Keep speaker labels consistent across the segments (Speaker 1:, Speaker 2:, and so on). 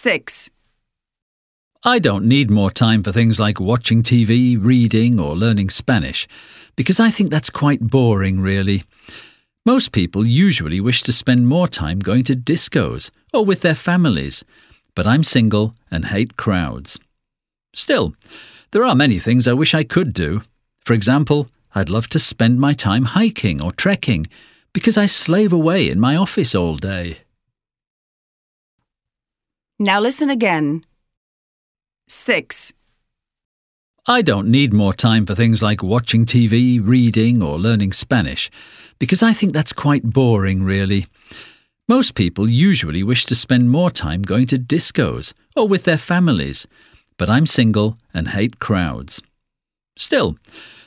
Speaker 1: 6.
Speaker 2: I don't need more time for things like watching TV, reading, or learning Spanish, because I think that's quite boring, really. Most people usually wish to spend more time going to discos or with their families, but I'm single and hate crowds. Still, there are many things I wish I could do. For example, I'd love to spend my time hiking or trekking, because I slave away in my office all day.
Speaker 1: Now listen again. 6.
Speaker 2: I don't need more time for things like watching TV, reading, or learning Spanish, because I think that's quite boring, really. Most people usually wish to spend more time going to discos or with their families, but I'm single and hate crowds. Still,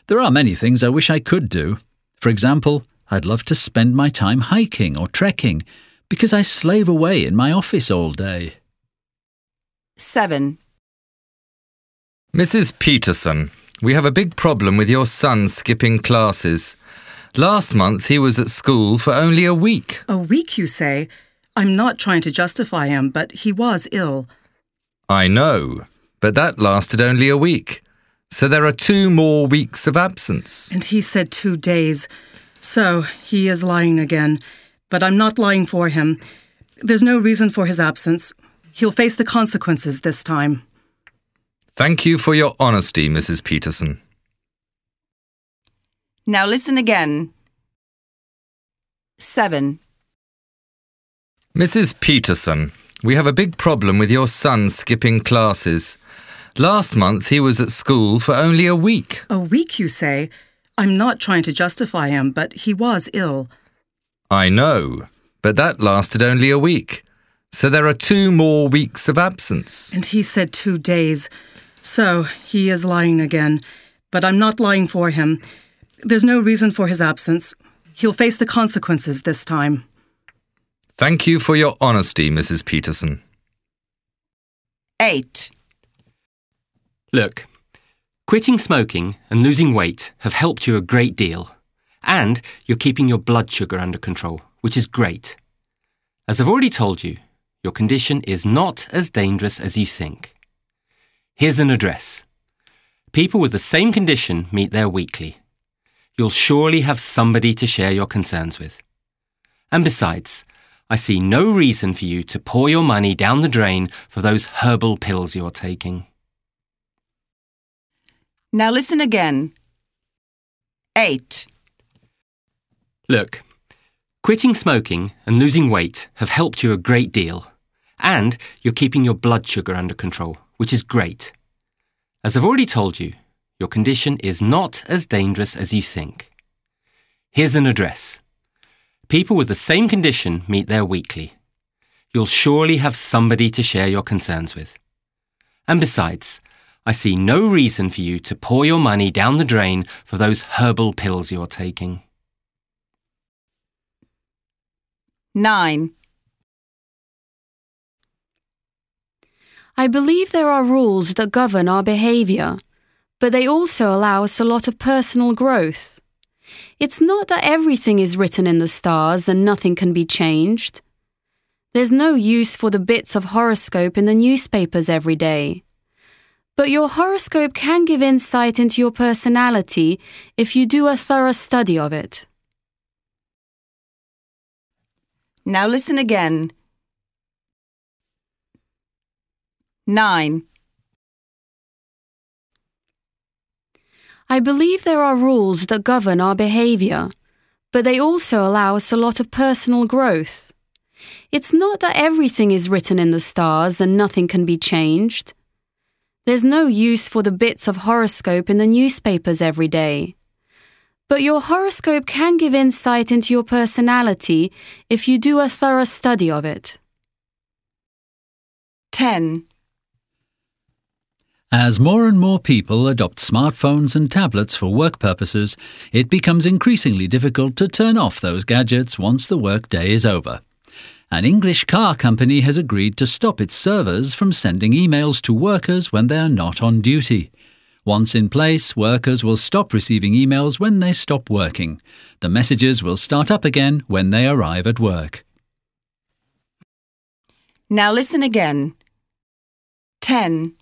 Speaker 2: there are many things I wish I could do. For example, I'd love to spend my time hiking or trekking, because I slave away in my office all day.
Speaker 1: 7.
Speaker 3: Mrs. Peterson, we have a big problem with your son skipping classes. Last month he was at school for only a week.
Speaker 4: A week, you say? I'm not trying to justify him, but he was ill.
Speaker 3: I know, but that lasted only a week. So there are two more weeks of absence.
Speaker 4: And he said two days. So he is lying again. But I'm not lying for him. There's no reason for his absence. He'll face the consequences this time.
Speaker 3: Thank you for your honesty, Mrs. Peterson.
Speaker 1: Now listen again. 7.
Speaker 3: Mrs. Peterson, we have a big problem with your son skipping classes. Last month he was at school for only a week.
Speaker 4: A week, you say? I'm not trying to justify him, but he was ill.
Speaker 3: I know, but that lasted only a week. So there are two more weeks of absence.
Speaker 4: And he said two days. So he is lying again. But I'm not lying for him. There's no reason for his absence. He'll face the consequences this time.
Speaker 3: Thank you for your honesty, Mrs. Peterson.
Speaker 1: 8.
Speaker 5: Look, quitting smoking and losing weight have helped you a great deal. And you're keeping your blood sugar under control, which is great. As I've already told you, your condition is not as dangerous as you think. Here's an address. People with the same condition meet there weekly. You'll surely have somebody to share your concerns with. And besides, I see no reason for you to pour your money down the drain for those herbal pills you're taking.
Speaker 1: Now listen again. 8.
Speaker 5: Look, quitting smoking and losing weight have helped you a great deal. And you're keeping your blood sugar under control, which is great. As I've already told you, your condition is not as dangerous as you think. Here's an address. People with the same condition meet there weekly. You'll surely have somebody to share your concerns with. And besides, I see no reason for you to pour your money down the drain for those herbal pills you're taking.
Speaker 1: 9.
Speaker 6: I believe there are rules that govern our behaviour, but they also allow us a lot of personal growth. It's not that everything is written in the stars and nothing can be changed. There's no use for the bits of horoscope in the newspapers every day. But your horoscope can give insight into your personality if you do a thorough study of it.
Speaker 1: Now listen again. 9.
Speaker 6: I believe there are rules that govern our behaviour, but they also allow us a lot of personal growth. It's not that everything is written in the stars and nothing can be changed. There's no use for the bits of horoscope in the newspapers every day. But your horoscope can give insight into your personality if you do a thorough study of it.
Speaker 1: 10.
Speaker 2: As more and more people adopt smartphones and tablets for work purposes, it becomes increasingly difficult to turn off those gadgets once the workday is over. An English car company has agreed to stop its servers from sending emails to workers when they are not on duty. Once in place, workers will stop receiving emails when they stop working. The messages will start up again when they arrive at work.
Speaker 1: Now listen again. 10.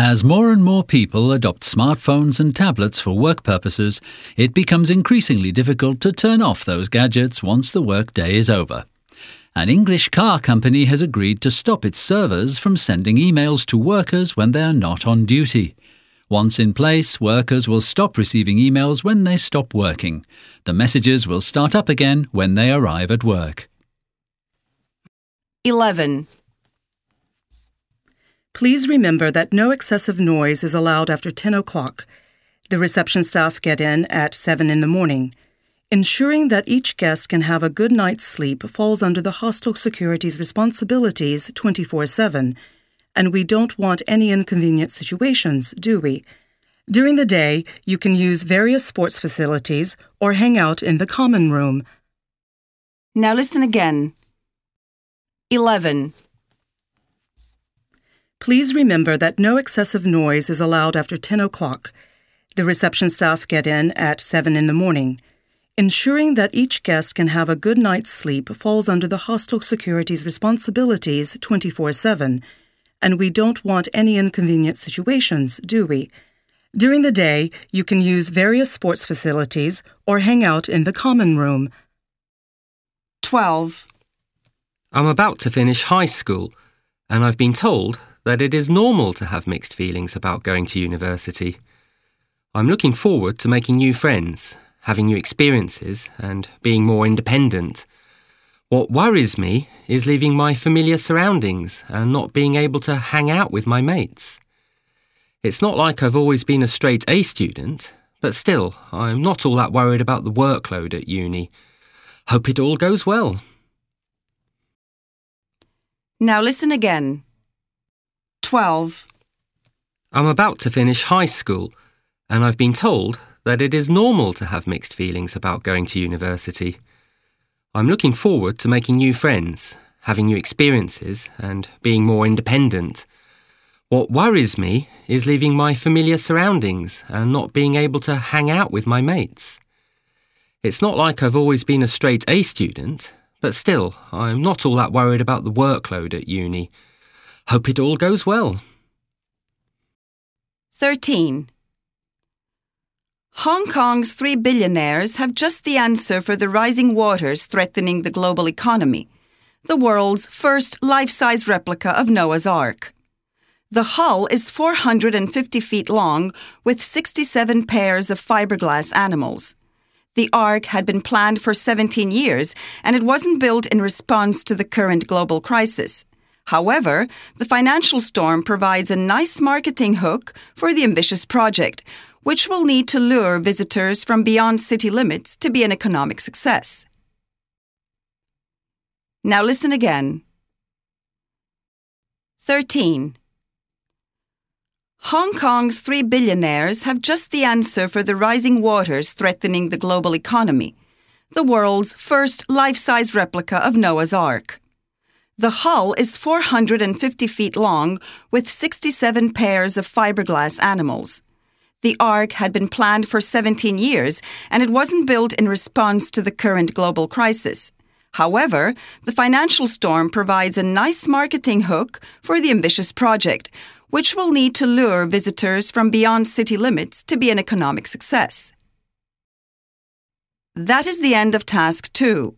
Speaker 2: As more and more people adopt smartphones and tablets for work purposes, it becomes increasingly difficult to turn off those gadgets once the workday is over. An English car company has agreed to stop its servers from sending emails to workers when they are not on duty. Once in place, workers will stop receiving emails when they stop working. The messages will start up again when they arrive at work.
Speaker 1: 11.
Speaker 4: Please remember that no excessive noise is allowed after 10 o'clock. The reception staff get in at 7 in the morning. Ensuring that each guest can have a good night's sleep falls under the hostel security's responsibilities 24 7, and we don't want any inconvenient situations, do we? During the day, you can use various sports facilities or hang out in the common room.
Speaker 1: Now listen again. 11.
Speaker 4: Please remember that no excessive noise is allowed after 10 o'clock. The reception staff get in at 7 in the morning. Ensuring that each guest can have a good night's sleep falls under the hostel security's responsibilities 24 7, and we don't want any inconvenient situations, do we? During the day, you can use various sports facilities or hang out in the common room.
Speaker 1: 12.
Speaker 5: I'm about to finish high school, and I've been told that it is normal to have mixed feelings about going to university. I'm looking forward to making new friends, having new experiences, and being more independent. What worries me is leaving my familiar surroundings and not being able to hang out with my mates. It's not like I've always been a straight A student, but still, I'm not all that worried about the workload at uni. Hope it all goes well.
Speaker 1: Now listen again. 12.
Speaker 5: I'm about to finish high school, and I've been told that it is normal to have mixed feelings about going to university. I'm looking forward to making new friends, having new experiences, and being more independent. What worries me is leaving my familiar surroundings and not being able to hang out with my mates. It's not like I've always been a straight A student, but still, I'm not all that worried about the workload at uni. Hope it all goes well.
Speaker 1: 13. Hong Kong's three billionaires have just the answer for the rising waters threatening the global economy the world's first life size replica of Noah's Ark. The hull is 450 feet long with 67 pairs of fiberglass animals. The Ark had been planned for 17 years and it wasn't built in response to the current global crisis. However, the financial storm provides a nice marketing hook for the ambitious project, which will need to lure visitors from beyond city limits to be an economic success. Now listen again. 13. Hong Kong's three billionaires have just the answer for the rising waters threatening the global economy the world's first life size replica of Noah's Ark. The hull is 450 feet long with 67 pairs of fiberglass animals. The Ark had been planned for 17 years and it wasn't built in response to the current global crisis. However, the financial storm provides a nice marketing hook for the ambitious project, which will need to lure visitors from beyond city limits to be an economic success. That is the end of task two.